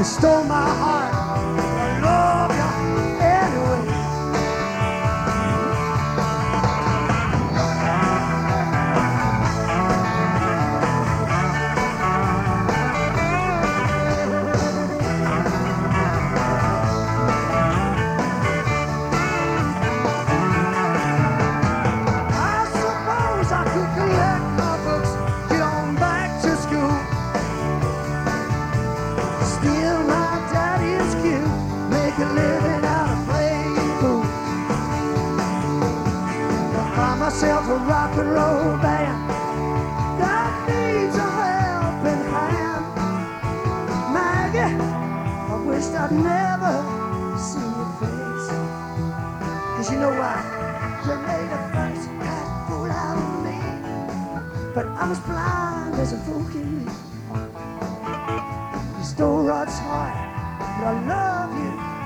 You stole my heart. Rock and roll band that needs a helping hand. Maggie, I wish I'd never seen your face. Cause you know why? You made a first cut fool out of me. But I'm as blind as a fool can be. You stole Rod's heart, but I love you.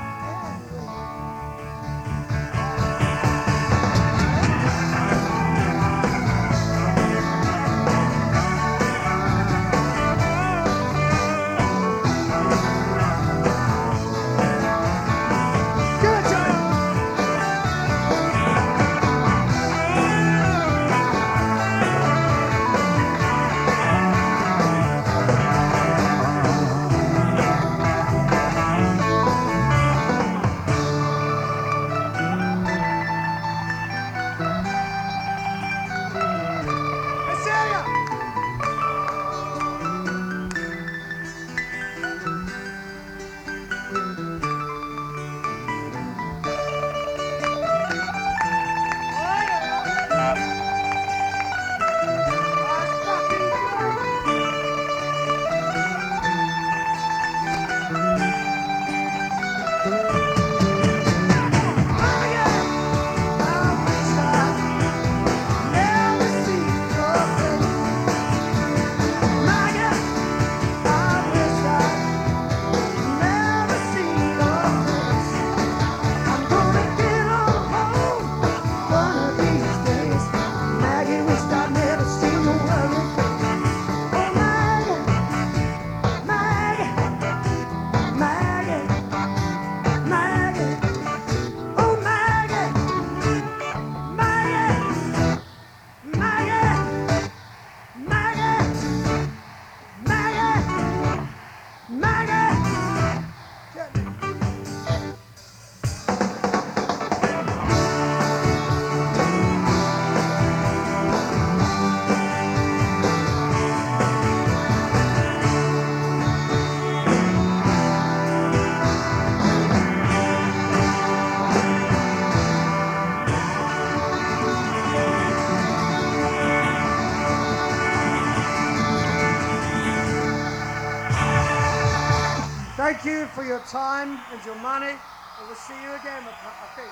Thank you for your time and your money. And we'll see you again, I think.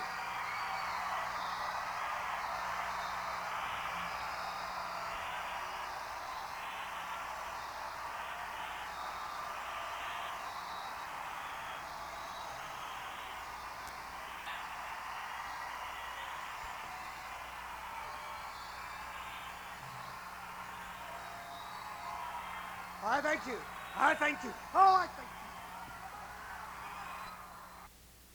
I thank you. I thank you. Oh, I thank you.